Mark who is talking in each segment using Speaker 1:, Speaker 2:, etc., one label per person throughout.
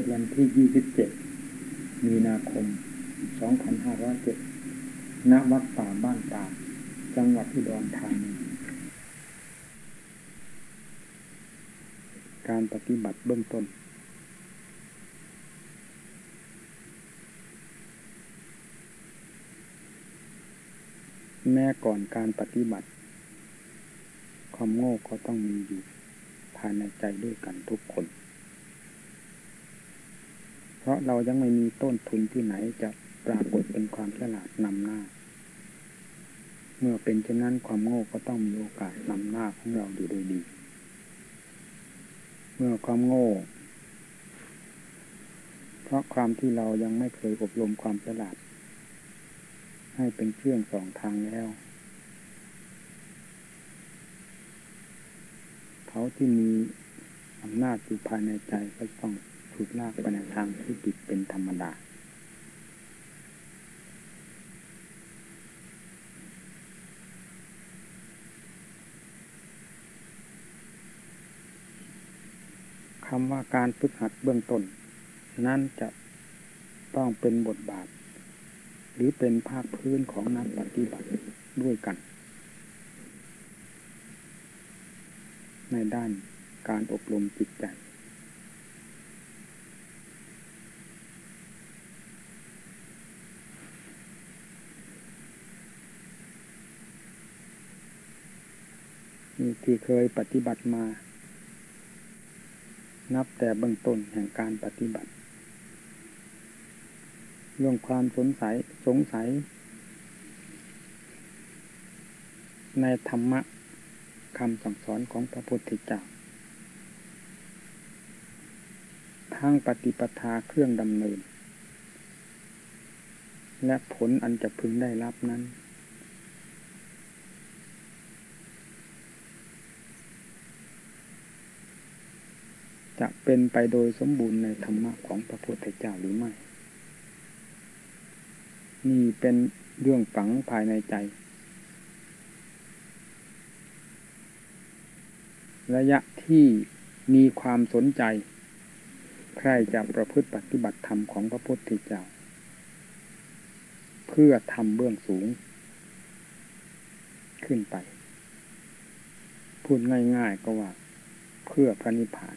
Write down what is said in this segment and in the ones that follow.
Speaker 1: ศวันที่ 27 มีนาคม 2507 ณ วัดป่าบ้านตาจังหวัดอุดรธานี การปฏิบัติเบื้องต้น แม้ก่อนการปฏิบัติ ความโง่ก็ต้องมีอยู่ ภายในใจด้วยกันทุกคน เพราะเรายังไม่มีต้นทุนที่ไหนจะปรากฏเป็นความฉลาดนำหน้า เมื่อเป็นเช่นนั้นความโง่ก็ต้องมีโอกาสนำหน้าของเราอยู่โดยดี เมื่อความโง่ เพราะความที่เรายังไม่เคยอบรมความฉลาด ให้เป็นเครื่องสองทางแล้วเขาที่มีอำนาจอยู่ภายในใจก็ต้อง กลากไปในทางที่ผิดเป็นธรรมดา คำว่าการฝึกหัดเบื้องต้น นั้นจะต้องเป็นบทบาท หรือเป็นภาคพื้นของนักปฏิบัติด้วยกัน ในด้านการอบรมจิตใจ ที่เคยปฏิบัติมา นับแต่เบื้องต้นแห่งการปฏิบัติ เรื่องความสงสัยสงสัย ในธรรมะคำสั่งสอนของพระพุทธเจ้าทั้งปฏิปทาเครื่องดำเนิน และผลอันจะพึงได้รับนั้น จะเป็นไปโดยสมบูรณ์ในธรรมะของพระพุทธเจ้าหรือไม่ นี่เป็นเรื่องฝังภายในใจ ระยะที่มีความสนใจ ใครจะประพฤติปฏิบัติธรรมของพระพุทธเจ้า เพื่อทำเบื้องสูง ขึ้นไป พูดง่ายๆก็ว่าเพื่อพระนิพพาน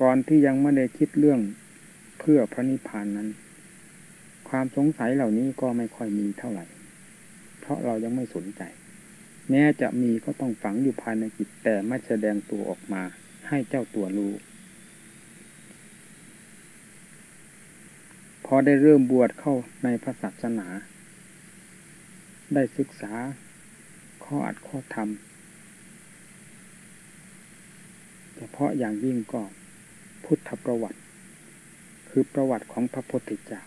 Speaker 1: ก่อนที่ยังไม่ได้คิดเรื่องเพื่อพระนิพพานนั้น ความสงสัยเหล่านี้ก็ไม่ค่อยมีเท่าไหร่ เพราะเรายังไม่สนใจ แม้จะมีก็ต้องฝังอยู่ภายในจิตแต่ไม่แสดงตัวออกมาให้เจ้าตัวรู้ พอได้เริ่มบวชเข้าในพระศาสนา ได้ศึกษาข้ออัดข้อธรรมเฉพาะอย่างยิ่งก็ พุทธประวัติ คือประวัติของพระพุทธเจ้า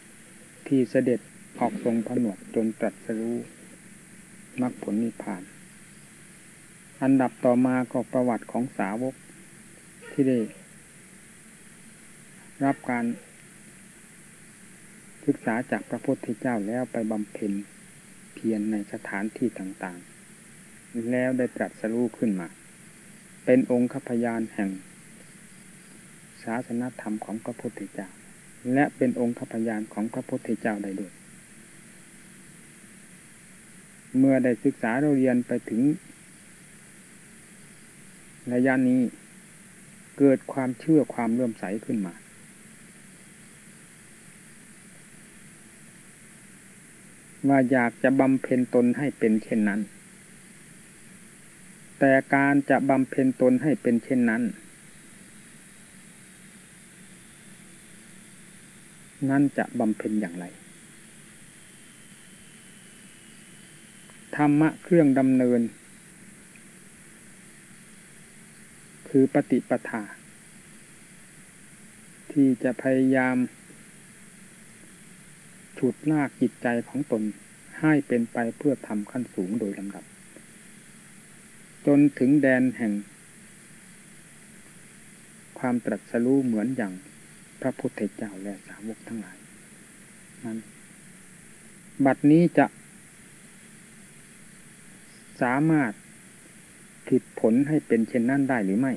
Speaker 1: ที่เสด็จออกทรงผนวดจนตรัสรู้มรรคผลนิพพาน อันดับต่อมาก็ประวัติของสาวกที่ได้ รับการศึกษาจากพระพุทธเจ้าแล้วไปบำเพ็ญเพียรในสถานที่ต่างๆ แล้วได้ตรัสรู้ขึ้นมา เป็นองค์ขพยานแห่ง ศาสนธรรมของพระพุทธเจ้า และเป็นองค์ขพยานของพระพุทธเจ้าได้ด้วย เมื่อได้ศึกษาเราเรียนไปถึงระยะนี้เกิดความเชื่อความเลื่อมใสขึ้นมา ว่าอยากจะบำเพ็ญตนให้เป็นเช่นนั้น แต่การจะบำเพ็ญตนให้เป็นเช่นนั้น นั่นจะบำเพ็ญอย่างไร ธรรมะเครื่องดำเนิน คือปฏิปทา ที่จะพยายามฉุดลากจิตใจของตนให้เป็นไปเพื่อทำขั้นสูงโดยลำดับ จนถึงแดนแห่ง ความตรัสรู้เหมือนอย่าง พระพุทธเจ้าและสาวกทั้งหลายนั้นบัดนี้จะสามารถผิดผลให้เป็นเช่นนั้นได้หรือไม่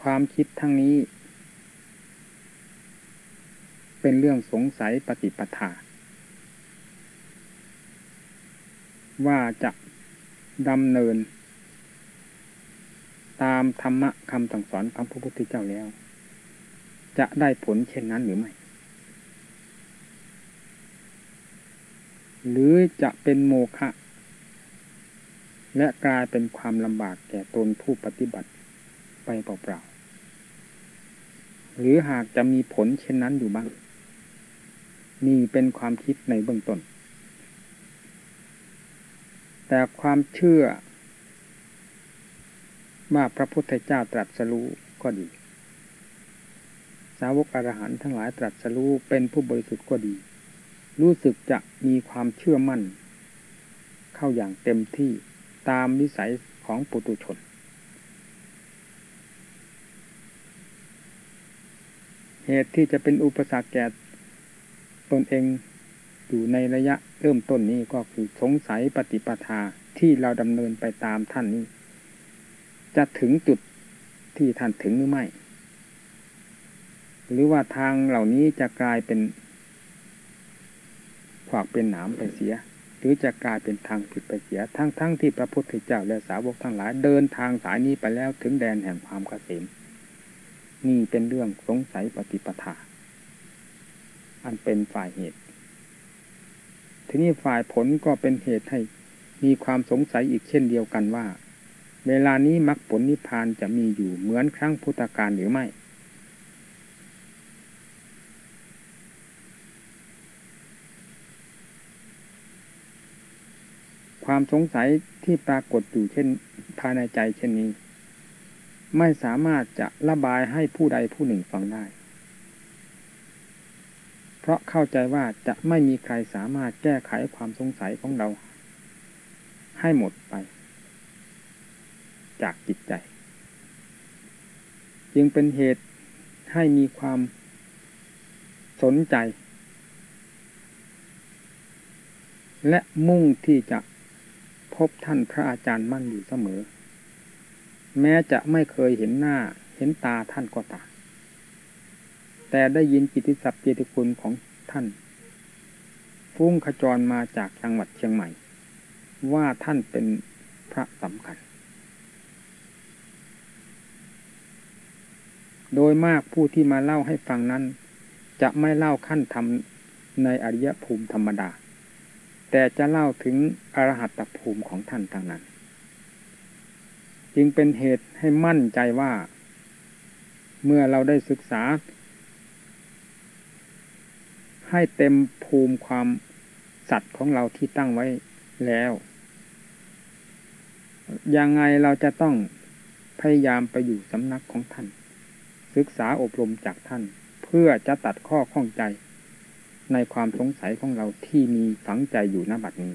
Speaker 1: คความคิดทั้งนี้ เป็นเรื่องสงสัยปฏิปทา ว่าจะดำเนิน ตามธรรมะคำสั่งสอนของพระพุทธเจ้าแล้ว จะได้ผลเช่นนั้นหรือไม่ หรือจะเป็นโมฆะและกลายเป็นความลำบากแก่ตนผู้ปฏิบัติไปเปล่าๆ หรือหากจะมีผลเช่นนั้นอยู่บ้าง นี่เป็นความคิดในเบื้องต้น แต่ความเชื่อว่าพระพุทธเจ้าตรัสรู้ก็ดีาวกอรหันต์ทั้งหลายตรัสรู้เป็นผู้บริสุทธิ์ก็ดี รู้สึกจะมีความเชื่อมั่น เข้าอย่างเต็มที่ตามวิสัยของปุตุชน เหตุที่จะเป็นอุปสรรคแก่ตนเองอยู่ในระยะเริ่มต้นนี้ก็คือสงสัยปฏิปทาที่เราดำเนินไปตามท่านนี้ จะถึงจุดที่ท่านถึงหรือไม่ หรือว่าทางเหล่านี้จะกลายเป็นขวากเป็นหนามไปเสีย หรือจะกลายเป็นทางผิดไปเสีย ทั้งๆทที่พระพุทธเจ้าและสาวกทั้งหลายเดินทางสายนี้ไปแล้วถึงแดนแห่งความเกษมนี่เป็นเรื่องสงสัยปฏิปทา อันเป็นฝ่ายเหตุ ทีนี้ฝ่ายผลก็เป็นเหตุให้มีความสงสัยอีกเช่นเดียวกันว่า เวลานี้มรรคผลนิพพานจะมีอยู่เหมือนครั้งพุทธกาลหรือไม่ ความสงสัยที่ปรากฏอยู่เช่นภายในใจเช่นนี้ ไม่สามารถจะระบายให้ผู้ใดผู้หนึ่งฟังได้ เพราะเข้าใจว่าจะไม่มีใครสามารถแก้ไขความสงสัยของเรา ให้หมดไป จากจิตใจ จึงเป็นเหตุให้มีความสนใจ และมุ่งที่จะ พบท่านพระอาจารย์มั่นอยู่เสมอ แม้จะไม่เคยเห็นหน้าเห็นตาท่านก็ตามแต่ได้ยินกิติศัพท์เกียรติคุณของท่าน ฟุ้งขจรมาจากจังหวัดเชียงใหม่ ว่าท่านเป็นพระสำคัญ โดยมากผู้ที่มาเล่าให้ฟังนั้น จะไม่เล่าขั้นทำในอริยภูมิธรรมดา แต่จะเล่าถึงอรหัตภูมิของท่านทางนั้น จึงเป็นเหตุให้มั่นใจว่า เมื่อเราได้ศึกษา ให้เต็มภูมิความสัตว์ของเราที่ตั้งไว้แล้ว ยังไงเราจะต้องพยายามไปอยู่สำนักของท่าน ศึกษาอบรมจากท่าน เพื่อจะตัดข้อข้องใจ ในความสงสัยของเราที่มีฝังใจอยู่ณบัดนี้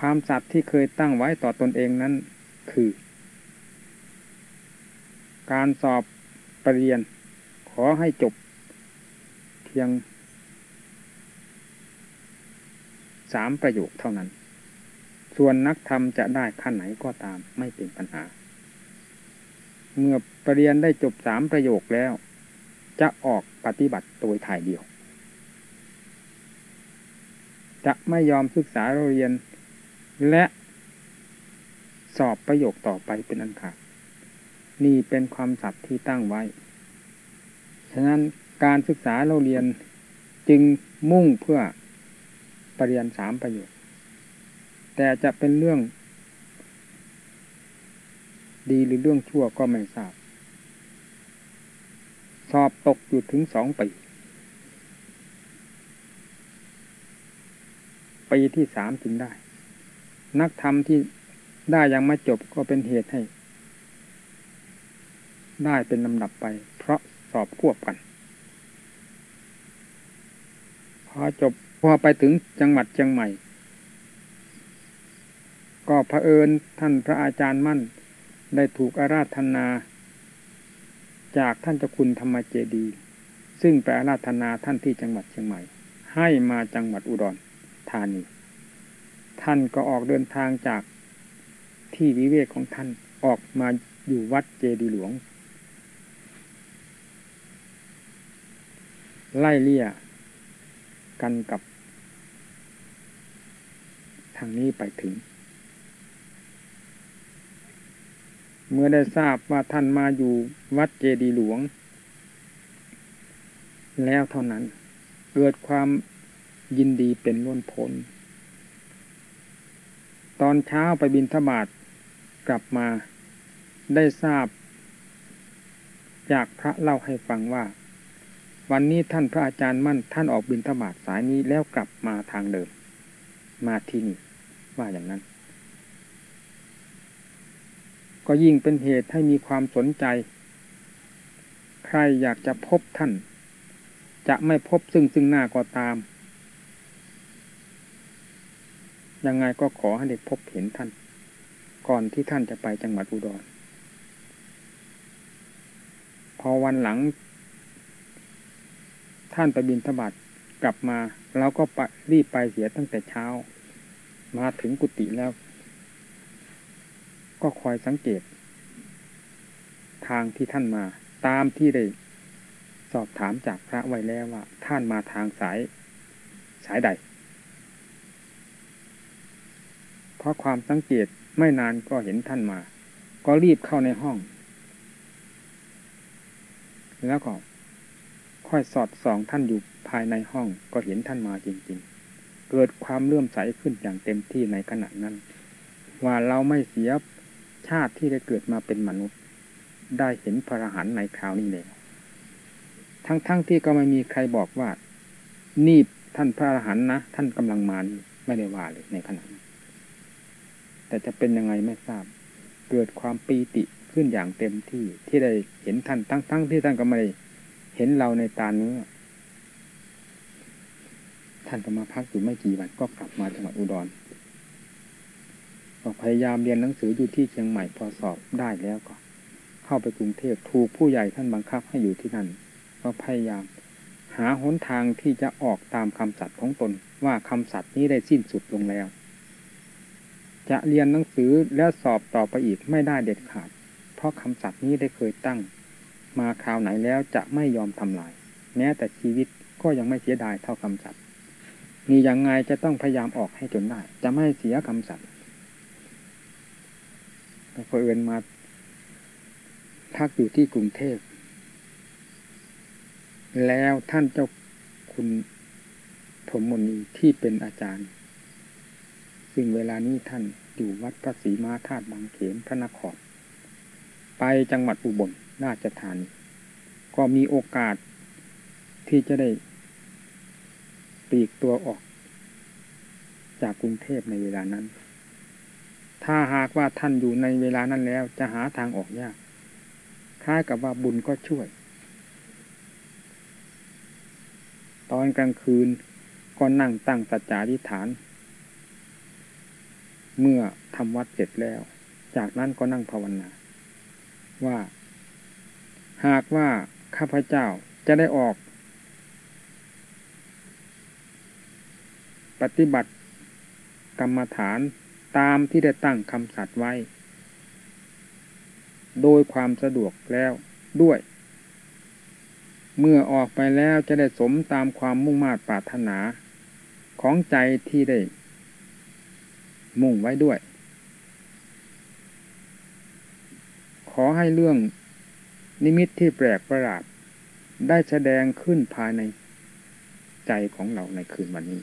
Speaker 1: ความสัตย์ที่เคยตั้งไว้ต่อตอนเองนั้น คือ การสอบปรริญญาขอให้จบ เพียงสามประโยคเท่านั้น ส่วนนักธรรมจะได้ขั้นไหนก็ตามไม่เป็นปัญหา เมื่อปรริญญาได้จบสามประโยคแล้ว จะออกปฏิบัติโดยถ่ายเดียว จะไม่ยอมศึกษาเรียน และสอบประโยคต่อไปเป็นอันขาดนี่เป็นความสัตย์ที่ตั้งไว้ ฉะนั้นการศึกษาเราเรียนจึงมุ่งเพื่อปรริญญาสามประโยคแต่จะเป็นเรื่อง ดีหรือเรื่องชั่วก็ไม่ทราบ อบตกอยู่ถึงสองปี ปีที่สามถึงได้ นักธรรมที่ได้ยังไม่จบก็เป็นเหตุให้ ได้เป็นลำดับไป เพราะสอบควบกัน พอจบพอไปถึงจังหวัดเชียงใหม่ ก็เผอิญท่านพระอาจารย์มั่น ได้ถูกอาราธนา จากท่านเจ้าคุณธรรมเจดี ซึ่งแปลราธนาท่านที่จังหวัดเชียงใหม่ ให้มาจังหวัดอุดรธานี ท่านก็ออกเดินทางจากที่วิเวกของท่านออกมาอยู่วัดเจดีหลวง ไล่เลี่ยกันกับ ทางนี้ไปถึง เมื่อได้ทราบว่าท่านมาอยู่วัดเจดีหลวง แล้วเท่านั้นเกิดความยินดีเป็นล้นพ้นตอนเช้าไปบินทบาทกลับมาได้ทราบ จากพระเล่าให้ฟังว่า วันนี้ท่านพระอาจารย์มั่นท่านออกบินทบาทสายนี้แล้วกลับมาทางเดิม มาที่นี่ว่าอย่างนั้น ก็ยิ่งเป็นเหตุให้มีความสนใจ ใครอยากจะพบท่าน จะไม่พบซึ่งซึ่งหน้าก็ตาม ยังไงก็ขอให้ได้พบเห็นท่าน ก่อนที่ท่านจะไปจังหวัดอุดร พอวันหลัง ท่านไปบินทบาทกลับมาเราก็รีบไปเสียตั้งแต่เช้า มาถึงกุฏิแล้ว ก็คอยสังเกต ทางที่ท่านมา ตามที่ได้สอบถามจากพระไว้แล้วว่า ท่านมาทางสายสายใด เพราะความสังเกตไม่นานก็เห็นท่านมา ก็รีบเข้าในห้อง แล้วก็ค่อยสอดส่องท่านอยู่ภายในห้องก็เห็นท่านมาจริง ๆ เกิดความเลื่อมใสขึ้นอย่างเต็มที่ในขณะนั้น ว่าเราไม่เสีย ชาติที่ได้เกิดมาเป็นมนุษย์ ได้เห็นพระหันในคราวนี้เลยทั้งๆทที่ก็ไม่มีใครบอกว่า นี่ท่านพระอรหันต์นะ ท่านกำลังมานี่ไม่ได้ว่าเลยในขณะนั้นแต่จะเป็นยังไงไม่ทราบ เกิดความปีติขึ้นอย่างเต็มที่ที่ได้เห็นท่านทั้งๆทที่ท่านก็ไม่ได้เห็นเราในตาเนื้อท่านก็มาพักอยู่ไม่กี่วันก็กลับมาจังหวัดอุดร ก็พยายามเรียนหนังสืออยู่ที่เชียงใหม่พอสอบได้แล้วก็ เข้าไปกรุงเทพถูกผู้ใหญ่ท่านบังคับให้อยู่ที่นั่นก็พยายาม หาหนทางที่จะออกตามคำสัตย์ของตนว่าคำสัตย์นี้ได้สิ้นสุดลงแล้ว จะเรียนหนังสือแล้วสอบต่อไปอีกไม่ได้เด็ดขาด เพราะคำสัตย์นี้ได้เคยตั้ง มาคราวไหนแล้วจะไม่ยอมทำลาย แม้แต่ชีวิตก็ยังไม่เสียดายเท่าคำสัตย์มีอย่างไงจะต้องพยายามออกให้จนได้ จะไม่เสียคำสัตย์ แต่พอเอินมาพักอยู่ที่กรุงเทพ แล้วท่านเจ้าคุณพรมมณีที่เป็นอาจารย์ ซึ่งเวลานี้ท่านอยู่วัดพระศรีมาธาตุบางเขนพระนคร ไปจังหวัดอุบลราชธานีก็มีโอกาสที่จะได้ปีกตัวออกจากกรุงเทพในเวลานั้น ถ้าหากว่าท่านอยู่ในเวลานั้นแล้ว จะหาทางออกยาก คล้ายกับว่าบุญก็ช่วย ตอนกลางคืนก็นั่งตั้งสัจจาธิฐาน เมื่อทำวัดเสร็จแล้ว จากนั้นก็นั่งภาวนา ว่า หากว่าข้าพเจ้าจะได้ออก ปฏิบัติกรรมฐาน ตามที่ได้ตั้งคำสัตว์ไว้ โดยความสะดวกแล้วด้วย เมื่อออกไปแล้วจะได้สมตามความมุ่งมา่ปรารถนาของใจที่ได้ มุ่งไว้ด้วย ขอให้เรื่องนิมิตที่แปลกประหลาดได้แสดงขึ้นภายในใจของเราในคืนวันนี้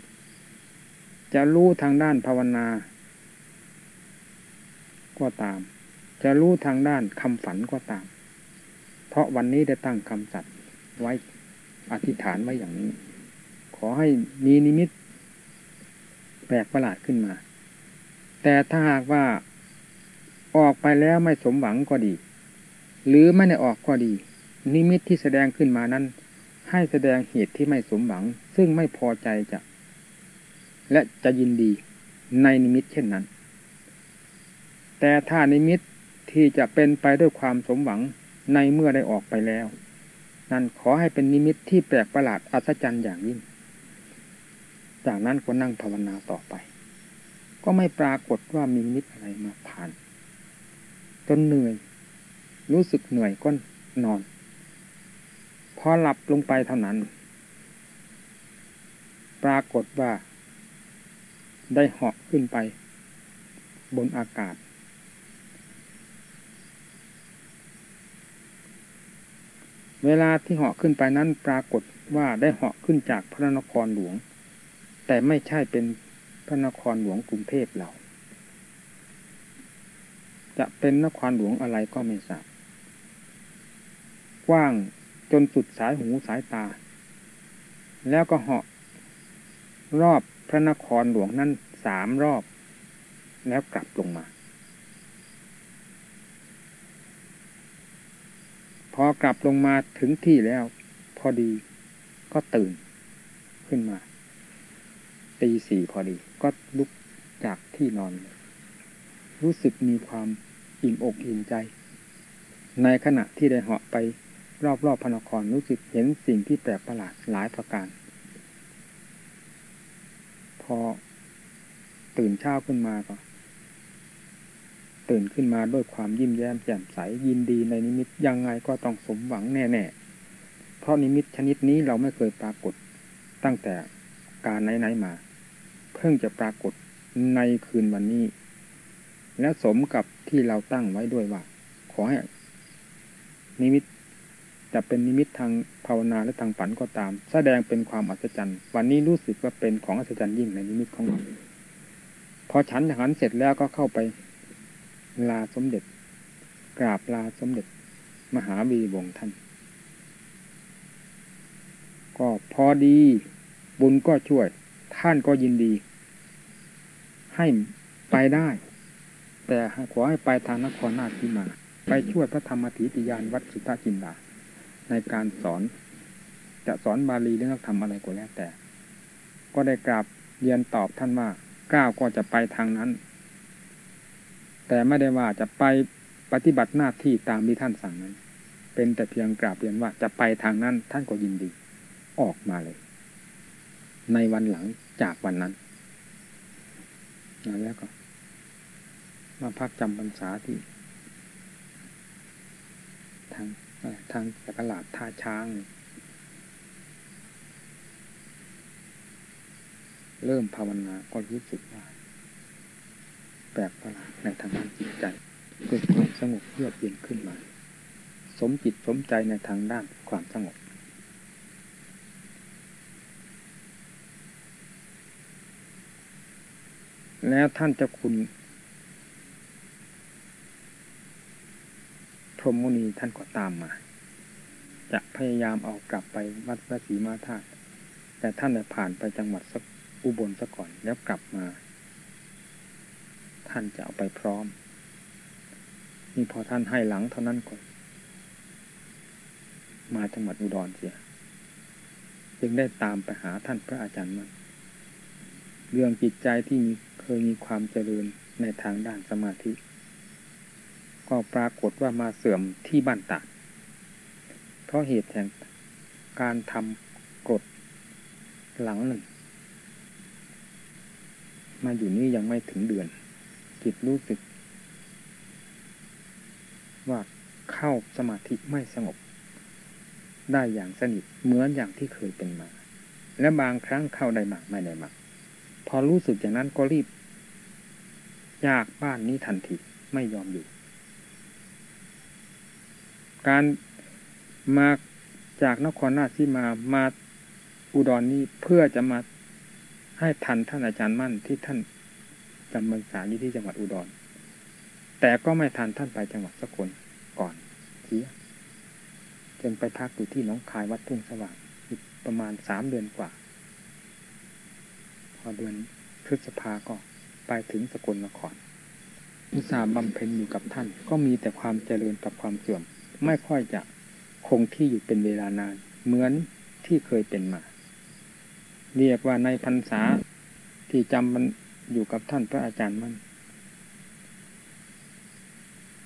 Speaker 1: จะรู้ทางด้านภาวนา ก็ตาม จะรู้ทางด้านคำฝันก็ตาม เพราะวันนี้ได้ตั้งคำสัตว์ไว้อธิษฐานไว้อย่างนี้ ขอให้มีนิมิตแปลกประหลาดขึ้นมา แต่ถ้าหากว่าออกไปแล้วไม่สมหวังก็ดี หรือไม่ได้ออกก็ดี นิมิตที่แสดงขึ้นมานั้น ให้แสดงเหตุที่ไม่สมหวัง ซึ่งไม่พอใจจะ และจะยินดีในนิมิตเช่นนั้น แต่ถ้านิมิตที่จะเป็นไปด้วยความสมหวังในเมื่อได้ออกไปแล้ว นั่นขอให้เป็นนิมิตที่แปลกประหลาดอัศจรรย์อย่างยิ่ง จากนั้นก็นั่งภาวนาต่อไป ก็ไม่ปรากฏว่ามีนิมิตอะไรมาผ่าน จนเหนื่อย รู้สึกเหนื่อยก็นอน พอหลับลงไปเท่านั้น ปรากฏว่า ได้เหาะขึ้นไป บนอากาศ เวลาที่เหาะขึ้นไปนั้นปรากฏว่าได้เหาะขึ้นจากพระนครหลวง แต่ไม่ใช่เป็นพระนครหลวงกรุงเทพเรา จะเป็นนครหลวงอะไรก็ไม่ทราบกว้างจนสุดสายหูสายตา แล้วก็เหาะ รอบพระนครหลวงนั้นสามรอบ แล้วกลับลงมา อกลับลงมาถึงที่แล้ว พอดีก็ตื่นขึ้นมา ตีสี่พอดี ก็ลุกจากที่นอน รู้สึกมีความอิ่มอกอิ่มใจ ในขณะที่ได้เหาะไปรอบๆพนครรู้สึกเห็นสิ่งที่แปลกประหลาดหลายประการ พอตื่นเช้าขึ้นมาก็ ตื่นขึ้นมาด้วยความยิ้มแย้มแจ่มใสยินดีในนิมิตยังไงก็ต้องสมหวังแน่ๆ เพราะนิมิตชนิดนี้เราไม่เคยปรากฏตั้งแต่การไหนๆมา เพิ่งจะปรากฏในคืนวันนี้ และสมกับที่เราตั้งไว้ด้วยว่า ขอให้นิมิตจะเป็นนิมิตทางภาวนาและทางฝันก็ตาม แสดงเป็นความอัศจรรย์ วันนี้รู้สึกว่าเป็นของอัศจรรย์ยิ่งในนิมิตของเราพอฉันฉันเสร็จแล้วก็เข้าไป ลาสมเด็จ กราบลาสมเด็จ มหาวีวงศ์ท่าน ก็พอดี บุญก็ช่วย ท่านก็ยินดี ให้ไปได้ แต่ขอให้ไปทางนครนาทีมา ไปช่วยพระธรรมธิติยานวัดสุตตจินดา ในการสอน จะสอนบาลีหรือนักธรรมอะไรก็แล้วแต่ ก็ได้กราบเรียนตอบท่านว่าก้าวก็จะไปทางนั้น แต่ไม่ได้ว่าจะไปปฏิบัติหน้าที่ตามที่ท่านสั่งนั้น เป็นแต่เพียงกราบเรียนว่าจะไปทางนั้นท่านก็ยินดี ออกมาเลย ในวันหลังจากวันนั้นแล้วก็ มาพักจำพรรษาที่ ทางทางตลาดท่าช้าง เริ่มภาวนาก็รู้สึกว่า แปลกประหลาดในทางด้านจิตใจเกิดความสงบเยือกเย็นขึ้นมา สมจิตสมใจในทางด้านความสงบ แล้วท่านจะคุณพรหมมุนีท่านก็ตามมา จะพยายามเอากลับไปวัดพระศรีมาธาตุแต่ท่านได้ผ่านไปจังหวัดสักอุบลซะก่อนแล้วกลับมา ท่านจะเอาไปพร้อม นี่พอท่านให้หลังเท่านั้นก่อนมาจังหวัดอุดรเสีย จึงได้ตามไปหาท่านพระอาจารย์มันเรื่องจิตใจที่มีเคยมีความเจริญในทางด้านสมาธิ ก็ปรากฏว่ามาเสื่อมที่บ้านตาดเพราะเหตุแห่งการทำกฎหลังหนึ่ง มาอยู่นี่ยังไม่ถึงเดือน จิตรู้สึก ว่าเข้าสมาธิไม่สงบ ได้อย่างสนิทเหมือนอย่างที่เคยเป็นมา และบางครั้งเข้าได้มากไม่ได้มากพอรู้สึกอย่างนั้นก็รีบจากบ้านนี้ทันทีไม่ยอมอยู่ การมาจากนครราชสีมามาอุดรนนี้เพื่อจะมาให้ทันท่านอาจารย์มั่นที่ท่าน จำพรรษาอยู่ที่จังหวัดอุดร แต่ก็ไม่ทันท่านไปจังหวัดสกลก่อนเสียจนไปพักอยู่ที่น้องคายวัดทุ่งสว่างประมาณสามเดือนกว่า พอเดือนพฤษภาก็ไปถึงสกลนครอุตสาห์บำเพ็ญอยู่กับท่าน ก็มีแต่ความเจริญกับความเสื่อม ไม่ค่อยจะคงที่อยู่เป็นเวลานาน เหมือนที่เคยเป็นมา เรียกว่าในพรรษาที่จำ อยู่กับท่านพระอาจารย์มั่น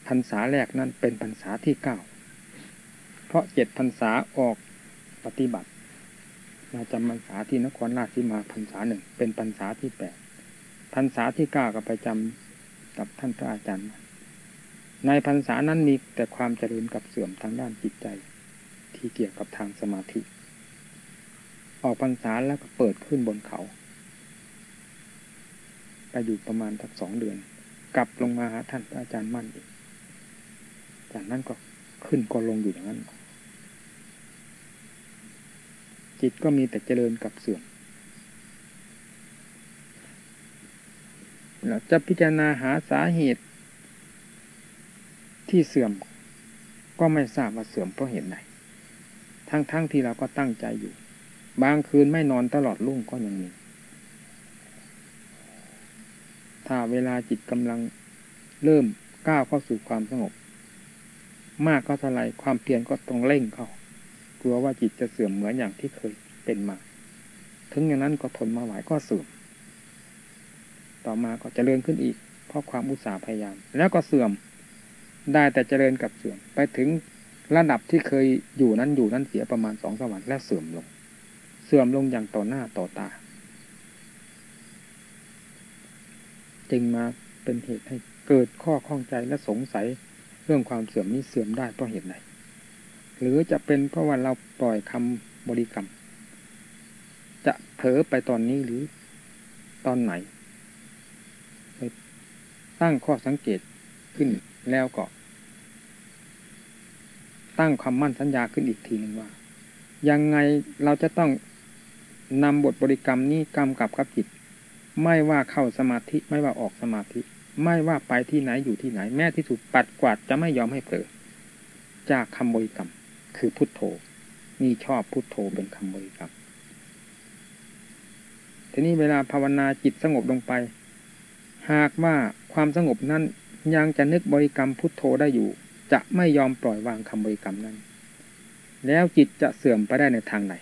Speaker 1: พรรษาแรกนั้นเป็นพรรษาที่เก้า เพราะเจ็ดพรรษาออกปฏิบัติ มาจำพรรษาที่นครราชสีมาพรรษาหนึ่งเป็นพรรษาที่แปดพรรษาที่เก้าก็ไปจำกับท่านพระอาจารย์ ในพรรษานั้นมีแต่ความเจริญกับเสื่อมทางด้านจิตใจ ที่เกี่ยวกับทางสมาธิ ออกพรรษาแล้วก็เปิดขึ้นบนเขา ไปอยู่ประมาณสักสองเดือน กลับลงมาหาท่านอาจารย์มั่นอีก จากนั้นก็ขึ้นก็ลงอยู่อย่างนั้น จิตก็มีแต่เจริญกับเสื่อมเราจะพิจารณาหาสาเหตุ ที่เสื่อม ก็ไม่ทราบว่าเสื่อมเพราะเหตุใดทั้งๆทที่เราก็ตั้งใจอยู่ บางคืนไม่นอนตลอดรุ่งก็ยังมี ถ้าเวลาจิตกำลังเริ่มก้าวเข้าสู่ความสงบ มากก็เท่าไรความเพียรก็ต้องเร่งเข้ากลัวว่าจิตจะเสื่อมเหมือนอย่างที่เคยเป็นมา ถึงอย่างนั้นก็ทนมาไหวก็เสื่อม ต่อมาก็เจริญขึ้นอีก เพราะความอุตสาห์พยายาม แล้วก็เสื่อมได้แต่เจริญกับเสื่อมไปถึงระดับที่เคยอยู่นั้นอยู่นั้นเสียประมาณสองสวรรค์และเสื่อมลง เสื่อมลงอย่างต่อหน้าต่อตา จึงมาเป็นเหตุให้เกิดข้อข้องใจและสงสัยเรื่องความเสื่อมนี้เสื่อมได้เพราะเหตุใดหรือจะเป็นเพราะว่าเราปล่อยคำบริกรรม จะเผลอไปตอนนี้หรือตอนไหนตั้งข้อสังเกตขึ้นแล้วก็ ตั้งความมั่นสัญญาขึ้นอีกทีหนึ่งว่า ยังไงเราจะต้องนำบทบริกรรมนี้กำกับกับจิต ไม่ว่าเข้าสมาธิไม่ว่าออกสมาธิ ไม่ว่าไปที่ไหนอยู่ที่ไหน แม้ที่สุดปัดกวาดจะไม่ยอมให้เผลอจากคำบริกรรม คือพุทโธนี่ชอบพุทโธเป็นคำบริกรรมทีนี้เวลาภาวนาจิตสงบลงไป หากว่าความสงบนั้นยังจะนึกบริกรรมพุทโธได้อยู่ จะไม่ยอมปล่อยวางคำบริกรรมนั้น แล้วจิตจะเสื่อมไปได้ในทางไหน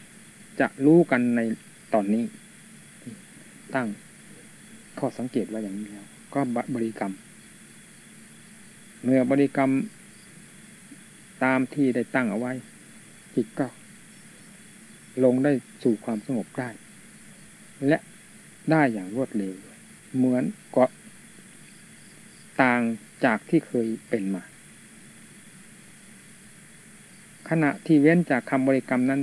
Speaker 1: จะรู้กันในตอนนี้ ตั้ง ข้อสังเกตว่าอย่างนี้แล้วก็บริกรรม เมื่อบริกรรมตามที่ได้ตั้งเอาไว้ จิตก็ ลงได้สู่ความสงบได้ และได้อย่างรวดเร็ว เหมือนก็ต่างจากที่เคยเป็นมา ขณะที่เว้นจากคำบริกรรมนั้น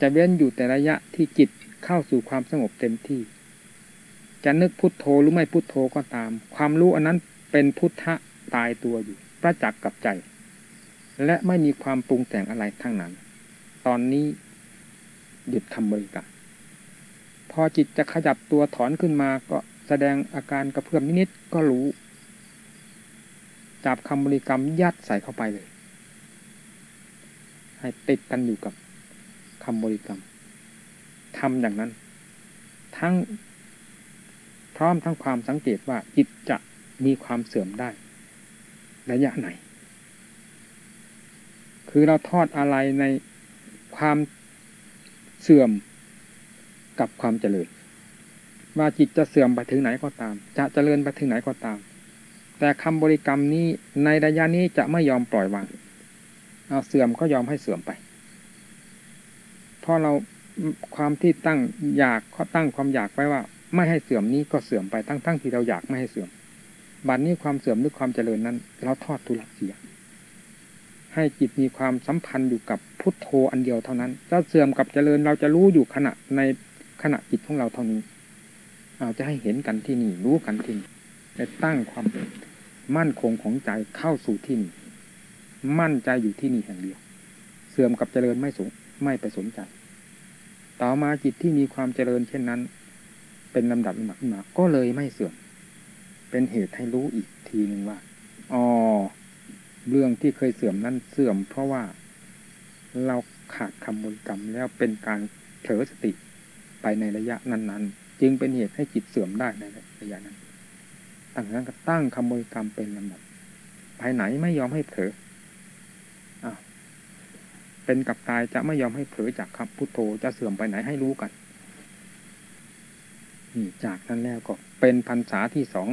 Speaker 1: จะเว้นอยู่แต่ระยะที่จิตเข้าสู่ความสงบเต็มที่ จะนึกพุทโธหรือไม่พุทโธก็ตาม ความรู้อันนั้นเป็นพุทธะตายตัวอยู่ ประจักษ์กับใจ และไม่มีความปรุงแต่งอะไรทั้งนั้น ตอนนี้หยุดคำบริกรรมพอจิตจะขยับตัวถอนขึ้นมาก็แสดงอาการกระเพื่อมนิดๆก็รู้ จับคำบริกรรมยัดใส่เข้าไปเลย ให้ติดกันอยู่กับคำบริกรรมทำอย่างนั้น ทั้ง พร้อมทั้งความสังเกตว่าจิตจะมีความเสื่อมได้ ระยะไหน คือเราทอดอะไรในความเสื่อมกับความเจริญ ว่าจิตจะเสื่อมไปถึงไหนก็ตาม จะเจริญไปถึงไหนก็ตาม แต่คำบริกรรมนี้ในระยะนี้จะไม่ยอมปล่อยวางเอาเสื่อมก็ยอมให้เสื่อมไปเพราะเราความที่ตั้งอยากตั้งความอยากไว้ว่า ไม่ให้เสื่อมนี้ก็เสื่อมไปทั้งๆทที่เราอยากไม่ให้เสื่อม บัดนนี้ความเสื่อมหรือความเจริญนั้น เราทอดทุลักเสีย ให้จิตมีความสัมพันธ์อยู่กับพุทโธอันเดียวเท่านั้นจะเสื่อมกับเจริญเราจะรู้อยู่ขณะในขณะจิตของเราเท่านี้อาจะให้เห็นกันที่นี่ รู้กันที่นี่แต่ตั้งความมั่นคงของใจเข้าสู่ที่นี่มั่นใจอยู่ที่นี่แห่งเดียว เสื่อมกับเจริญไม่สูงไม่ไปสนใจ ต่อมาจิตที่มีความเจริญเช่นนั้น เป็นลำดับลำดับขึ้นมา ก็เลยไม่เสื่อม เป็นเหตุให้รู้อีกทีหนึ่งว่า อ๋อ เรื่องที่เคยเสื่อมนั้นเสื่อม เพราะว่าเราขาดคำบริกรรมแล้วเป็นการเผลอสติไปในระยะนั้น ๆ จึงเป็นเหตุให้จิตเสื่อมได้ในระยะนั้นตั้งนั้นก็ตั้งคำบริกรรมเป็นลำดับภายไหนไม่ยอมให้เผลออเป็นกับตายจะไม่ยอมให้เผลอจากคำพุทโธจะเสื่อมไปไหนให้รู้กัน จากนั้นแล้วก็เป็นพรรษาที่สอง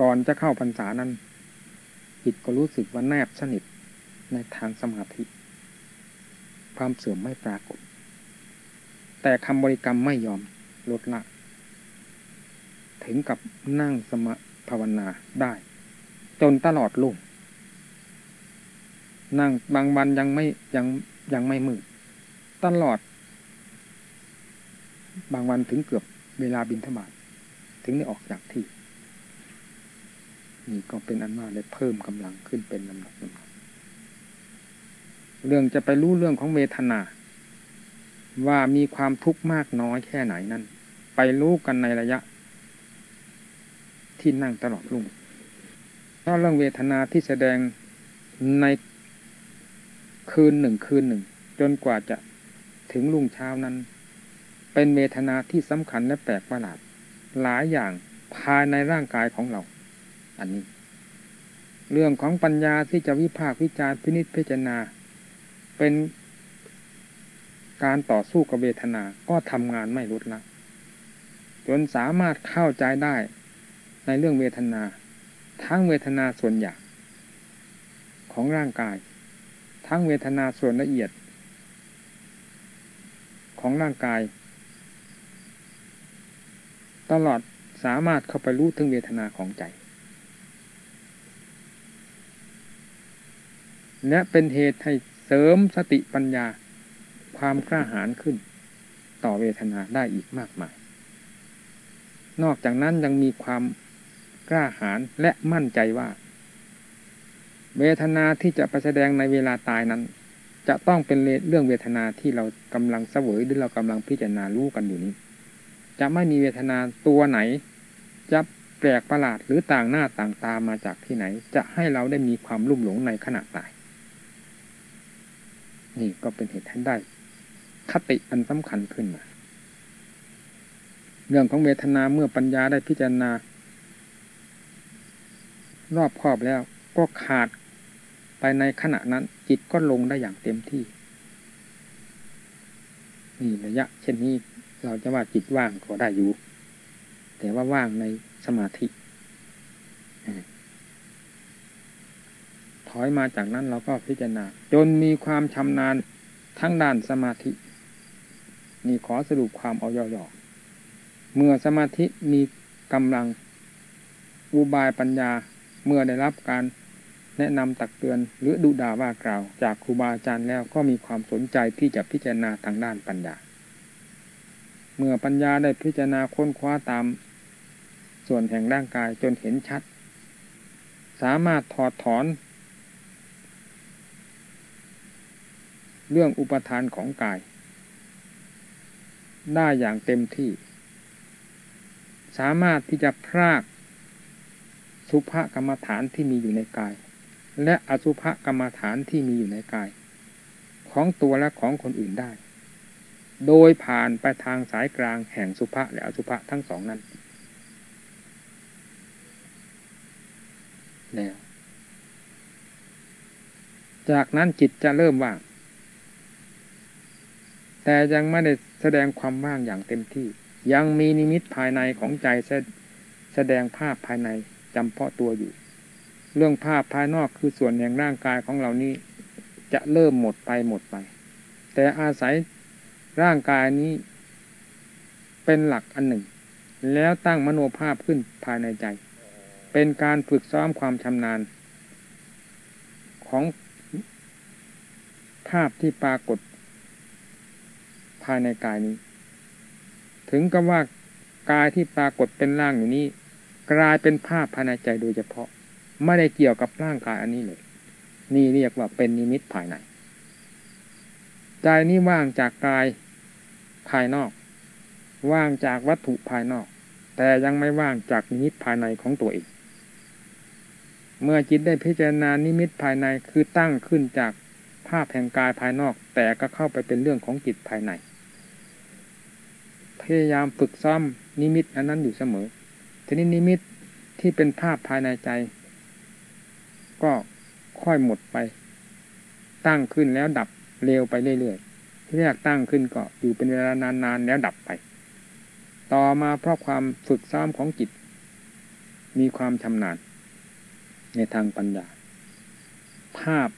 Speaker 1: ก่อนจะเข้าพรรษานั้นจิตก็รู้สึกว่าแนบสนิทในทางสมาธิ ความเสื่อมไม่ปรากฏ แต่คำบริกรรมไม่ยอมลดละ ถึงกับนั่งสมาภาวนาได้ จนตลอดลุ่งนั่งบางวันยังไม่ยังยังไม่มืดตลอด บางวันถึงเกือบเวลาบินธบาตถึงได้ออกจากที่ นี่ก็เป็นอันว่าได้เพิ่มกำลังขึ้นเป็นลำดับลำดับเรื่องจะไปรู้เรื่องของเวทนา ว่ามีความทุกข์มากน้อยแค่ไหนนั้น ไปรู้กันในระยะ ที่นั่งตลอดรุ่งเพราเรื่องเวทนาที่แสดงในคืนหนึ่งคืนหนึ่ง จนกว่าจะถึงรุ่งเช้านั้น เป็นเวทนาที่สำคัญและแปลกประหลาด หลายอย่างภายในร่างกายของเรา อันนี้ เรื่องของปัญญาที่จะวิพากษ์วิจารณ์พินิจพิจารณา เป็นการต่อสู้กับเวทนาก็ทำงานไม่ลดละจนสามารถเข้าใจได้ในเรื่องเวทนา ทั้งเวทนาส่วนหยาบของร่างกาย ทั้งเวทนาส่วนละเอียด ของร่างกาย ตลอดสามารถเข้าไปรู้ถึงเวทนาของใจ และเป็นเหตุให้เสริมสติปัญญาความกล้าหาญขึ้น ต่อเวทนาได้อีกมากมาย นอกจากนั้นยังมีความกล้าหาญและมั่นใจว่า เวทนาที่จะไปแสดงในเวลาตายนั้น จะต้องเป็นเรื่องเวทนาที่เรากำลังเสวยหรือเรากำลังพิจารณารู้กันอยู่นี้ จะไม่มีเวทนาตัวไหน จะแปลกประหลาดหรือต่างหน้าต่างตามาจากที่ไหน จะให้เราได้มีความรุ่มหลงในขณะตาย นี่ก็เป็นเหตุให้ได้ คติอันสำคัญขึ้นมา เรื่องของเวทนาเมื่อปัญญาได้พิจารณา รอบครอบแล้วก็ขาดไปในขณะนั้นจิตก็ลงได้อย่างเต็มที่ นี่ระยะเช่นนี้ เราจะว่าจิตว่างก็ได้อยู่ แต่ว่าว่างในสมาธิ ถอยมาจากนั้นเราก็พิจารณา จนมีความชำนาญทั้งด้านสมาธินี่ขอสรุปความเอาย่อๆเมื่อสมาธิมีกำลังอุบายปัญญาเมื่อได้รับการแนะนำตักเตือนหรือดูด่าว่ากล่าว จากครูบาอาจารย์แล้วก็มีความสนใจที่จะพิจารณาทางด้านปัญญา เมื่อปัญญาได้พิจารณาค้นคว้าตาม ส่วนแห่งร่างกายจนเห็นชัด สามารถถอดถอน เรื่องอุปทานของกาย ได้อย่างเต็มที่ สามารถที่จะพรากสุภกรรมฐานที่มีอยู่ในกาย และอสุภกรรมฐานที่มีอยู่ในกาย ของตัวและของคนอื่นได้ โดยผ่านไปทางสายกลางแห่งสุภะและอสุภะทั้งสองนั้นแล้วจากนั้นจิตจะเริ่มว่าง แต่ยังไม่ได้แสดงความว่างอย่างเต็มที่ ยังมีนิมิตภายในของใจแสดงภาพภายในจำเพาะตัวอยู่ เรื่องภาพภายนอกคือส่วนแห่งร่างกายของเรานี้ จะเริ่มหมดไปหมดไป แต่อาศัย ร่างกายนี้เป็นหลักอันหนึ่ง แล้วตั้งมโนภาพขึ้นภายในใจ เป็นการฝึกซ้อมความชำนาญ ของภาพที่ปรากฏ ภายในกายนี้ ถึงกับว่ากายที่ปรากฏเป็นร่างอยู่นี้ กลายเป็นภาพภายในใจโดยเฉพาะ ไม่ได้เกี่ยวกับร่างกายอันนี้เลย นี่เรียกว่าเป็นนิมิตภายใน ใจนี้ว่างจากกายภายนอก ว่างจากวัตถุภายนอก แต่ยังไม่ว่างจากนิมิตภายในของตัวเองเมื่อจิตได้พิจารณานิมิตภายในคือตั้งขึ้นจากภาพแห่งกายภายนอก แต่ก็เข้าไปเป็นเรื่องของจิตภายใน พยายามฝึกซ้อมนิมิตอันนั้นอยู่เสมอ ทีนี้นิมิตที่เป็นภาพภายในใจ ก็ค่อยหมดไป ตั้งขึ้นแล้วดับ เร็วไปเรื่อยๆที่แรกตั้งขึ้นก็อยู่เป็นเวลานานๆแล้วดับไป ต่อมาเพราะความฝึกซ้อมของจิต มีความชำนาญ ในทางปัญญา ภาพ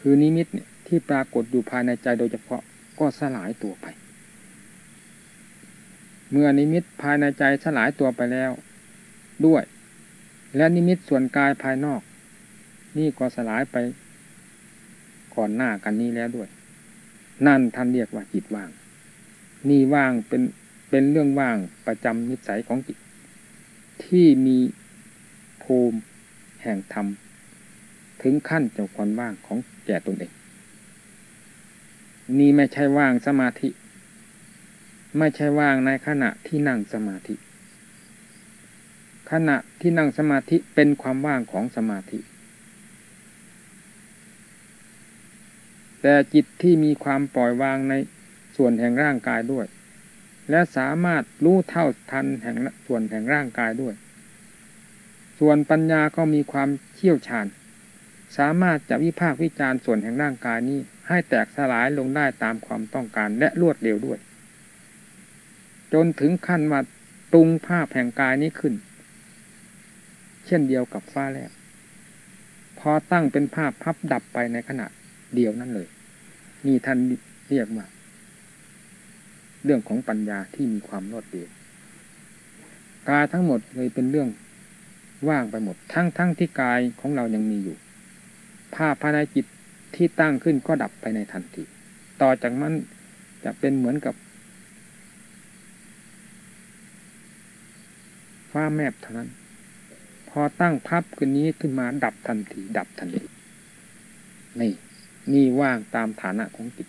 Speaker 1: คือนิมิตเนี่ยที่ปรากฏอยู่ภายในใจโดยเฉพาะก็สลายตัวไป เมื่อนิมิตภายในใจสลายตัวไปแล้ว ด้วย และนิมิตส่วนกายภายนอก นี่ก็สลายไป ก่อนหน้ากันนี้แล้วด้วย นั่นท่านเรียกว่าจิตว่าง นี่ว่างเป็นเป็นเรื่องว่างประจำนิสัยของจิต ที่มีภูมิแห่งธรรม ถึงขั้นเจ้าความว่างของแก่ตนเอง นี่ไม่ใช่ว่างสมาธิ ไม่ใช่ว่างในขณะที่นั่งสมาธิ ขณะที่นั่งสมาธิเป็นความว่างของสมาธิ แต่จิตที่มีความปล่อยวางในส่วนแห่งร่างกายด้วย และสามารถรู้เท่าทันแห่งส่วนแห่งร่างกายด้วย ส่วนปัญญาก็มีความเชี่ยวชาญ สามารถจะวิพากษ์วิจารณ์ส่วนแห่งร่างกายนี้ให้แตกสลายลงได้ตามความต้องการและรวดเร็วด้วย จนถึงขั้นมาตรุงภาพแห่งกายนี้ขึ้น เช่นเดียวกับฟ้าแลบพอตั้งเป็นภาพพับดับไปในขณะเดียวนั่นเลย นี่ท่านเรียกว่า เรื่องของปัญญาที่มีความรอดเร็วกายทั้งหมดเลยเป็นเรื่องว่างไปหมด ทั้งทั้งที่กายของเรายังมีอยู่ ภาพภายในจิตที่ตั้งขึ้นก็ดับไปในทันที ต่อจากนั้นจะเป็นเหมือนกับ ฟ้าแมบเท่านั้น พอตั้งพับขึ้นนี้ขึ้นมาดับทันที ดับทันที นี่ นี่ว่างตามฐานะของจิต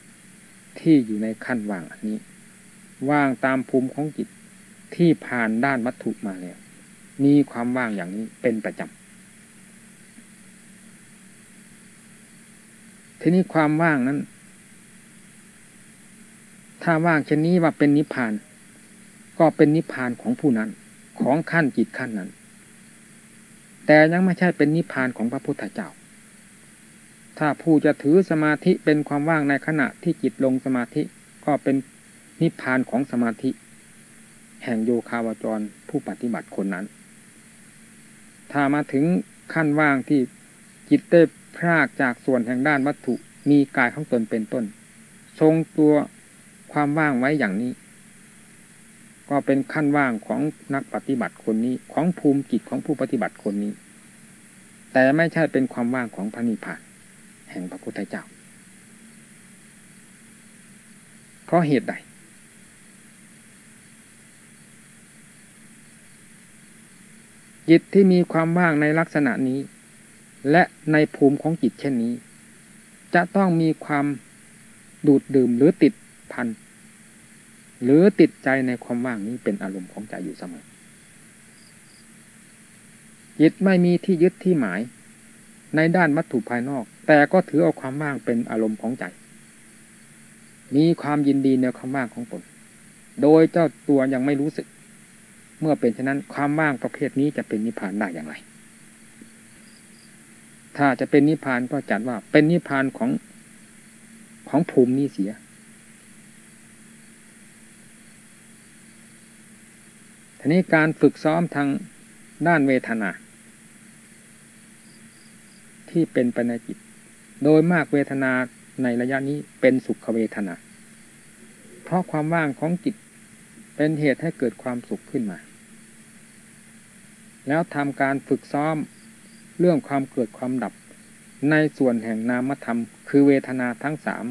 Speaker 1: ที่อยู่ในขั้นว่างอันนี้ ว่างตามภูมิของจิต ที่ผ่านด้านวัตถุมาแล้วมีความว่างอย่างนี้เป็นประจำทีนี้ความว่างนั้น ถ้าว่างเช่นนี้ว่าเป็นนิพพาน ก็เป็นนิพพานของผู้นั้น ของขั้นจิตขั้นนั้น แต่ยังไม่ใช่เป็นนิพพานของพระพุทธเจ้า ถ้าผู้จะถือสมาธิเป็นความว่างในขณะที่จิตลงสมาธิก็เป็นนิพพานของสมาธิ แห่งโยคาวจรผู้ปฏิบัติคนนั้น ถ้ามาถึงขั้นว่างที่จิตได้พรากจากส่วนแห่งด้านวัตถุมีกายของตนเป็นต้น ทรงตัวความว่างไว้อย่างนี้ ก็เป็นขั้นว่างของนักปฏิบัติคนนี้ของภูมิจิตของผู้ปฏิบัติคนนี้ แต่ไม่ใช่เป็นความว่างของพระนิพพาน ห่งพระพุทธเจ้า เพราะเหตุใด จิตที่มีความว่างในลักษณะนี้ และในภูมิของจิตเช่นนี้ จะต้องมีความดูดดื่มหรือติดพันหรือติดใจในความว่างนี้เป็นอารมณ์ของใจอยู่เสมอจิตไม่มีที่ยึดที่หมาย ในด้านวัตถุภายนอก แต่ก็ถือเอาความว่างเป็นอารมณ์ของใจ มีความยินดีในความว่างของตนโดยเจ้าตัวยังไม่รู้สึก เมื่อเป็นฉะนั้นความว่างประเภทนี้จะเป็นนิพพานได้อย่างไร ถ้าจะเป็นนิพพานก็จัดว่าเป็นนิพพานของของภูมินี้เสีย ทีนี้การฝึกซ้อมทางด้านเวทนา ที่เป็นปัญจิต โดยมากเวทนาในระยะนี้เป็นสุขเวทนา เพราะความว่างของจิตเป็นเหตุให้เกิดความสุขขึ้นมา แล้วทำการฝึกซ้อมเรื่องความเกิดความดับ ในส่วนแห่งนามธรรม คือเวทนาทั้งสาม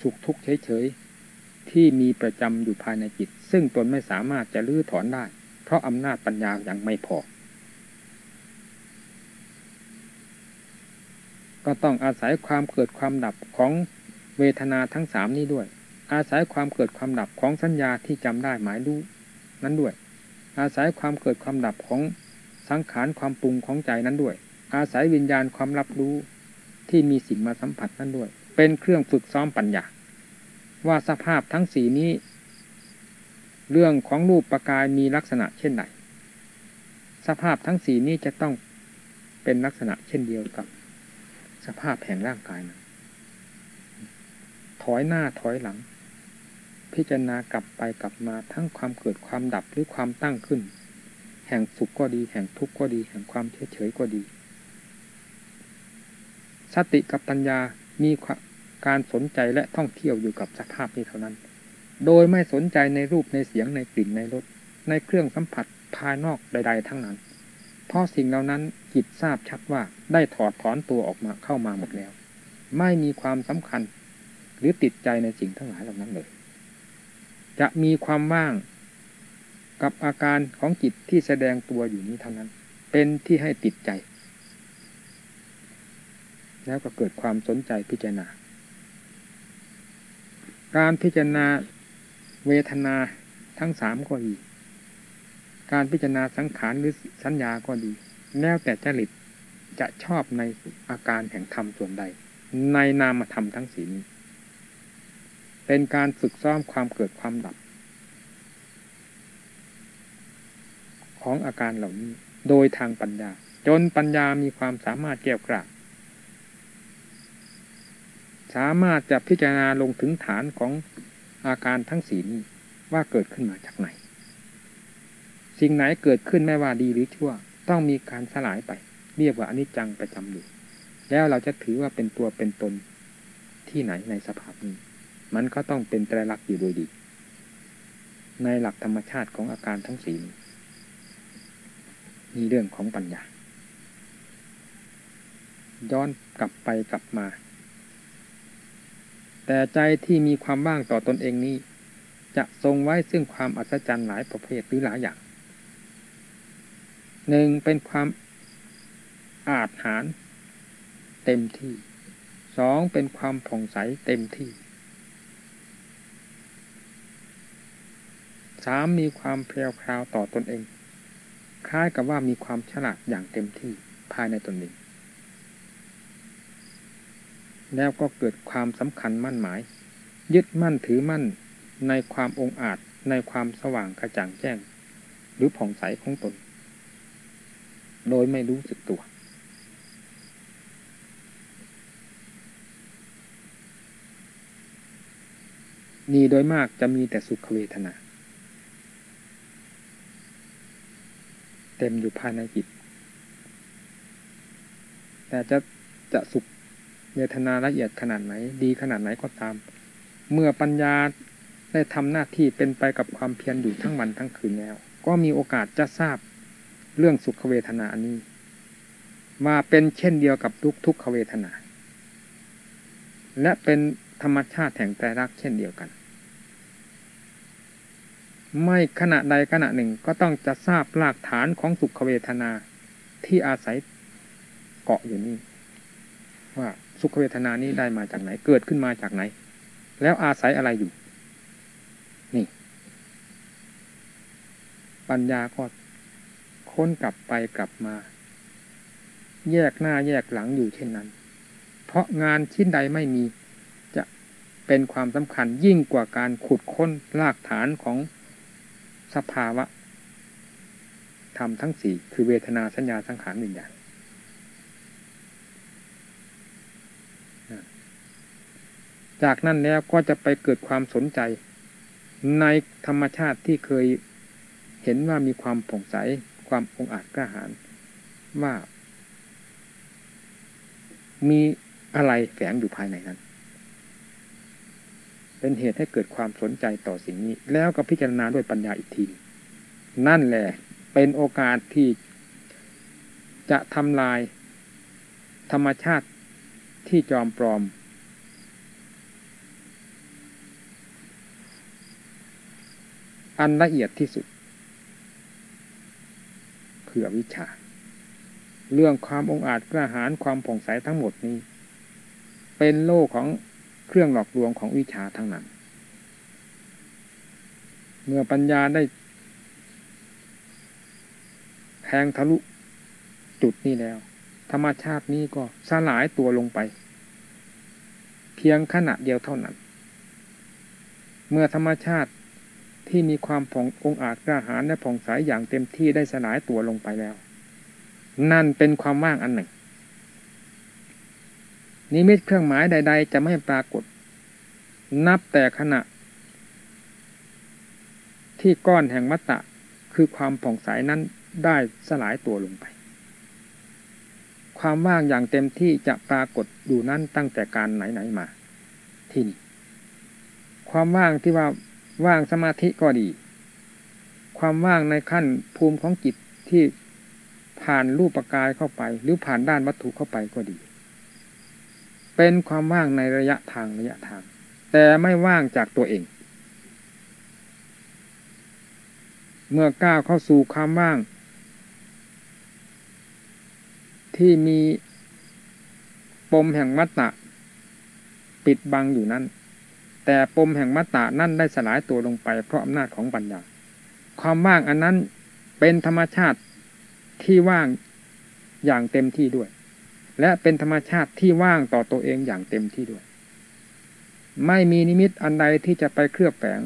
Speaker 1: สุขทุกข์เฉยๆที่มีประจำอยู่ภายในจิต ซึ่งตนไม่สามารถจะลื้อถอนได้ เพราะอำนาจปัญญายังไม่พอ ก็ต้องอาศัยความเกิดความดับของเวทนาทั้งสามนี้ด้วย อาศัยความเกิดความดับของสัญญาที่จำได้หมายรู้นั้นด้วย อาศัยความเกิดความดับของสังขารความปรุงของใจนั้นด้วย อาศัยวิญญาณความรับรู้ที่มีสิ่งมาสัมผัสนั้นด้วย เป็นเครื่องฝึกซ้อมปัญญา ว่าสภาพทั้งสีนี้ เรื่องของรูปประกายมีลักษณะเช่นไหน สภาพทั้งสีนี้จะต้องเป็นลักษณะเช่นเดียวกับ สภาพแห่งร่างกายนถอยหน้าถอยหลัง พิจารณากลับไปกลับมาทั้งความเกิดความดับหรือความตั้งขึ้น แห่งสุขก็ดี แห่งทุกข์ก็ดี แห่งความเฉยเฉยก็ดี สติกับปัญญามีการสนใจและท่องเที่ยวอยู่กับสภาพนี้เท่านั้น โดยไม่สนใจในรูปในเสียงในกลิ่นในรสในเครื่องสัมผัสภายนอกใด ๆ ทั้งนั้น เพราะสิ่งเหล่านั้นจิตทราบชัดว่าได้ถอดถอนตัวออกมาเข้ามาหมดแล้ว ไม่มีความสำคัญ หรือติดใจในสิ่งทั้งหลายเหล่านั้นเลย จะมีความว่างกับอาการของจิตที่แสดงตัวอยู่นี้เท่านั้น เป็นที่ให้ติดใจ แล้วก็เกิดความสนใจพิจารณา การพิจารณาเวทนาทั้งสามก็ดี การพิจารณาสังขารหรือสัญญาก็ดี แล้วแต่จริตจะชอบในอาการแห่งธรรมส่วนใด ในนามธรรมทั้งสีนี้ เป็นการฝึกซ้อมความเกิดความดับ ของอาการเหล่านี้ โดยทางปัญญา จนปัญญามีความสามารถแก้วกราสามารถจะพิจารณาลงถึงฐานของอาการทั้งสีนี้ว่าเกิดขึ้นมาจากไหน สิ่งไหนเกิดขึ้นไม่ว่าดีหรือชั่ว ต้องมีการสลายไป เรียกว่าอนิจจังประจำอยู่แล้วเราจะถือว่าเป็นตัวเป็นตนที่ไหนในสภาพนี้ มันก็ต้องเป็นแตรลักษณ์อยู่โดยดี ในหลักธรรมชาติของอาการทั้งสี่มีเรื่องของปัญญา ย้อนกลับไปกลับมา แต่ใจที่มีความว่างต่อตอนเองนี้ จะทรงไว้ซึ่งความอัศจรรย์หลายประเภทหรือหลายอย่าง หนึ่งเป็นความอาจหารเต็มที่สองเป็นความผ่องใสเต็มที่สามมีความเพลียวคราวต่อตอนเอง คล้ายกับว่ามีความฉลาดอย่างเต็มที่ภายในตนเอง แล้วก็เกิดความสำคัญมั่นหมาย ยึดมั่นถือมั่นในความองอาจในความสว่างกระจ่างแจ้ง หรือผ่องใสของตน โดยไม่รู้สึกตัว นี่โดยมากจะมีแต่สุขเวทนา เต็มอยู่ภายในจิต แต่จะจะสุขเวทนาละเอียดขนาดไหน ดีขนาดไหนก็ตาม เมื่อปัญญาได้ทำหน้าที่เป็นไปกับความเพียรอยู่ทั้งวันทั้งคืนแล้ว ก็มีโอกาสจะทราบ เรื่องสุขเวทนาอันนี้ มาเป็นเช่นเดียวกับทุกทุกขเวทนา และเป็นธรรมชาติแห่งใจรักเช่นเดียวกัน ไม่ขณะใดขณะหนึ่งก็ต้องจะทราบรากฐานของสุขเวทนาที่อาศัยเกาะอยู่นี่ว่าสุขเวทนานี้ได้มาจากไหนเกิดขึ้นมาจากไหน แล้วอาศัยอะไรอยู่ นี่ ปัญญาก็ ค้นกลับไปกลับมา แยกหน้าแยกหลังอยู่เช่นนั้น เพราะงานชิ้นใดไม่มี จะเป็นความสำคัญยิ่งกว่าการขุดค้นรากฐานของสภาวะธรรมทั้งสี่คือเวทนาสัญญาสังขารวิญญาณจากนั้นแล้วก็จะไปเกิดความสนใจ ในธรรมชาติที่เคยเห็นว่ามีความผ่องใส ความองอาจกล้าหาญว่า มีอะไรแฝงอยู่ภายในนั้น เป็นเหตุให้เกิดความสนใจต่อสิ่งนี้ แล้วก็พิจารณาด้วยปัญญาอีกที นั่นแหละเป็นโอกาสที่จะทำลายธรรมชาติที่จอมปลอม อันละเอียดที่สุด คืออวิชชา เรื่องความองอาจกล้าหาญความผ่องใสทั้งหมดนี้ เป็นโลกของเครื่องหลอกลวงของวิชาทั้งนั้น เมื่อปัญญาได้แทงทะลุจุดนี้แล้ว ธรรมชาตินี้ก็สลายตัวลงไป เพียงขณะเดียวเท่านั้น เมื่อธรรมชาติ ที่มีความผ่ององอาจกล้าหาญและผ่องใสอย่างเต็มที่ได้สลายตัวลงไปแล้ว นั่นเป็นความว่างอันหนึ่ง นิมิตเครื่องหมายใด ๆ จะไม่ปรากฏ นับแต่ขณะ ที่ก้อนแห่งมัตตะคือความผ่องใสนั้นได้สลายตัวลงไป ความว่างอย่างเต็มที่จะปรากฏอยู่นั้นตั้งแต่การไหนๆมา ที่นี่ความว่างที่ว่า ว่างสมาธิก็ดี ความว่างในขั้นภูมิของจิตที่ผ่านรูปปกายเข้าไป หรือผ่านด้านวัตถุเข้าไปก็ดี เป็นความว่างในระยะทางระยะทาง แต่ไม่ว่างจากตัวเอง เมื่อก้าวเข้าสู่ความว่าง ที่มีปมแห่งมัตตะปิดบังอยู่นั้น แต่ปมแห่งมัตตะนั่นได้สลายตัวลงไป เพราะอำนาจของปัญญา ความว่างอันนั้นเป็นธรรมชาติที่ว่างอย่างเต็มที่ด้วย และเป็นธรรมชาติที่ว่างต่อตัวเองอย่างเต็มที่ด้วย ไม่มีนิมิตอันใดที่จะไปเคลือบแฝง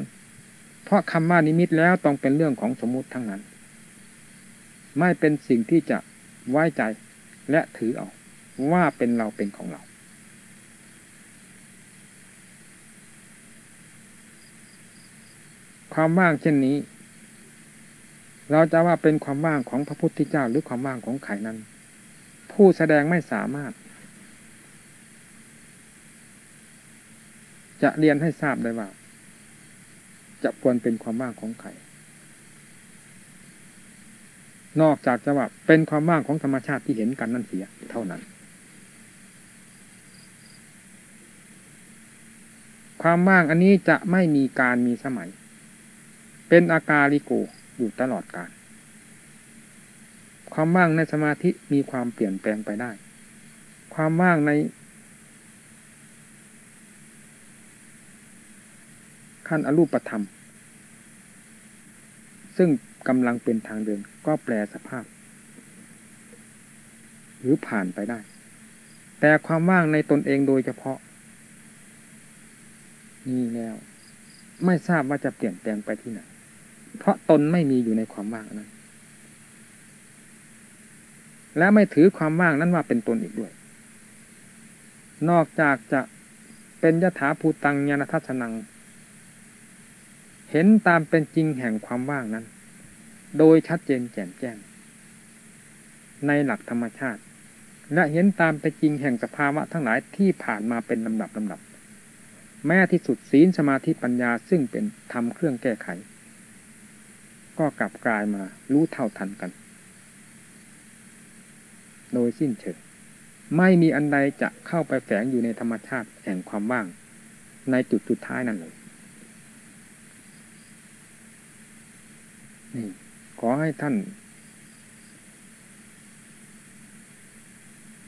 Speaker 1: เพราะคำว่านิมิตแล้วต้องเป็นเรื่องของสมมติทั้งนั้น ไม่เป็นสิ่งที่จะไว้ใจและถือเอาว่าเป็นเราเป็นของเรา ความว่างเช่นนี้ เราจะว่าเป็นความว่างของพระพุทธเจ้าหรือความว่างของใครนั้น ผู้แสดงไม่สามารถ จะเรียนให้ทราบได้ว่า จะควรเป็นความว่างของใครนอกจากจะว่าเป็นความว่างของธรรมชาติที่เห็นกันนั่นเสียเท่านั้น ความว่างอันนี้จะไม่มีการมีสมัย เป็นอากาลิโกอยู่ตลอดกาลความว่างในสมาธิมีความเปลี่ยนแปลงไปได้ ความว่างในขั้นอรูปธรรม ซึ่งกำลังเป็นทางเดินก็แปลสภาพ หรือผ่านไปได้ แต่ความว่างในตนเองโดยเฉพาะ นี่แล้ว ไม่ทราบว่าจะเปลี่ยนแปลงไปที่ไหน เพราะตนไม่มีอยู่ในความว่างนั้น และไม่ถือความว่างนั้นว่าเป็นตนอีกด้วย นอกจากจะเป็นยถาภูตังญาณทัศนัง เห็นตามเป็นจริงแห่งความว่างนั้น โดยชัดเจนแจ่มแจ้ง ในหลักธรรมชาติ และเห็นตามเป็นจริงแห่งสภาวะทั้งหลายที่ผ่านมาเป็นลำดับลำดับ แม้ที่สุดศีลสมาธิปัญญาซึ่งเป็นธรรมเครื่องแก้ไข ก็กลับกลายมารู้เท่าทันกัน โดยสิ้นเชิงไม่มีอันใดจะเข้าไปแฝงอยู่ในธรรมชาติแห่งความว่าง ในจุดสุดท้ายนั่นเลยนี่ขอให้ท่าน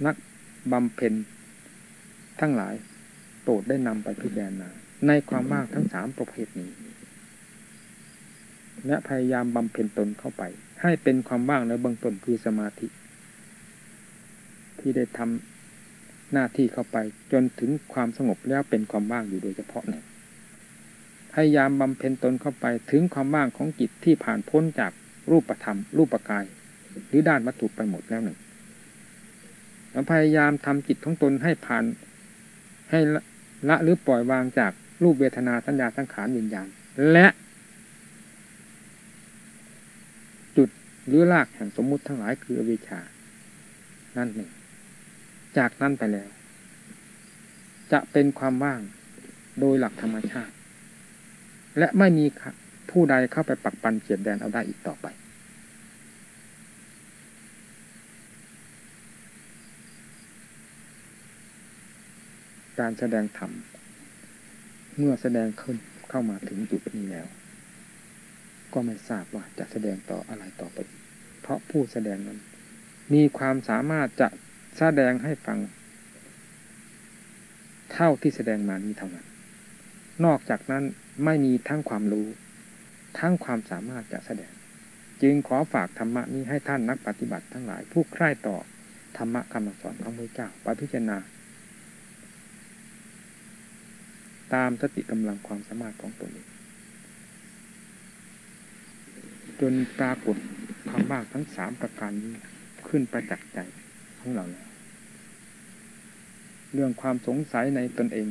Speaker 1: นักบำเพ็ญทั้งหลายโปรดได้นำไปพิจารณาในความว่างทั้งสามประเภทนี้ และพยายามบำเพ็ญตนเข้าไป ให้เป็นความว่างในเบื้องต้นคือสมาธิ ที่ได้ทำหน้าที่เข้าไป จนถึงความสงบแล้วเป็นความว่างอยู่โดยเฉพาะเนี่ยพยายามบำเพ็ญตนเข้าไปถึงความว่างของจิตที่ผ่านพ้นจากรูปธรรม รูปกาย หรือด้านวัตถุไปหมดแล้วหนึ่งแล้วพยายามทำจิตของตนให้ผ่านให้ละหรือปล่อยวางจากรูปเวทนาสัญญาสังขารวิญญาณ และ จุด หรือรากแห่งสมมุติทั้งหลายคืออวิชชา นั่นเองจากนั้นไปแล้ว จะเป็นความว่างโดยหลักธรรมชาติ และไม่มีผู้ใดเข้าไปปักปันเขียดแดนเอาได้อีกต่อไป การแสดงธรรมเมื่อแสดงขึ้นเข้ามาถึงจุดนี้แล้ว ก็ไม่ทราบว่าจะแสดงต่ออะไรต่อไป เพราะผู้แสดงนั้น มีความสามารถจะแสดงให้ฟัง เท่าที่แสดงมานี้เท่านั้น นอกจากนั้นไม่มีทั้งความรู้ ทั้งความสามารถจะแสดง จึงขอฝากธรรมะนี้ให้ท่านนักปฏิบัติทั้งหลาย ผู้ใคร่ต่อธรรมะคำสอนของพระเจ้าไปพิจารณา ตามสติกำลังความสามารถของตนเอง จนปรากฏความบ้างทั้งสามประการนี้ขึ้นประจักษ์ใจของเราแล้วเรื่องความสงสัยในตนเอง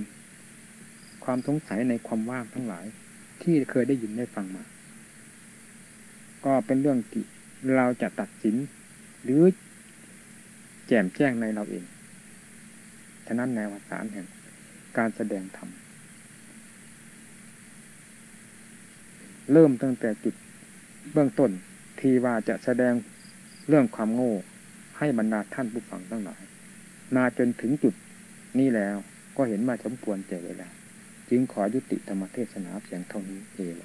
Speaker 1: ความสงสัยในความว่างทั้งหลาย ที่เคยได้ยินได้ฟังมา ก็เป็นเรื่องที่เราจะตัดสิน หรือแจ่มแจ้งในเราเอง ฉะนั้นในวสารแห่งการแสดงธรรมเริ่มตั้งแต่จุด เบื้องต้นทีว่าจะแสดงเรื่องความโง่ ให้บรรดาท่านผู้ฟังทั้งหลาย มาจนถึงจุดนี้แล้วก็เห็นมาสมควรเจเวลา จึงขอยุติธรรมเทศนาเพียงเท่านี้เอง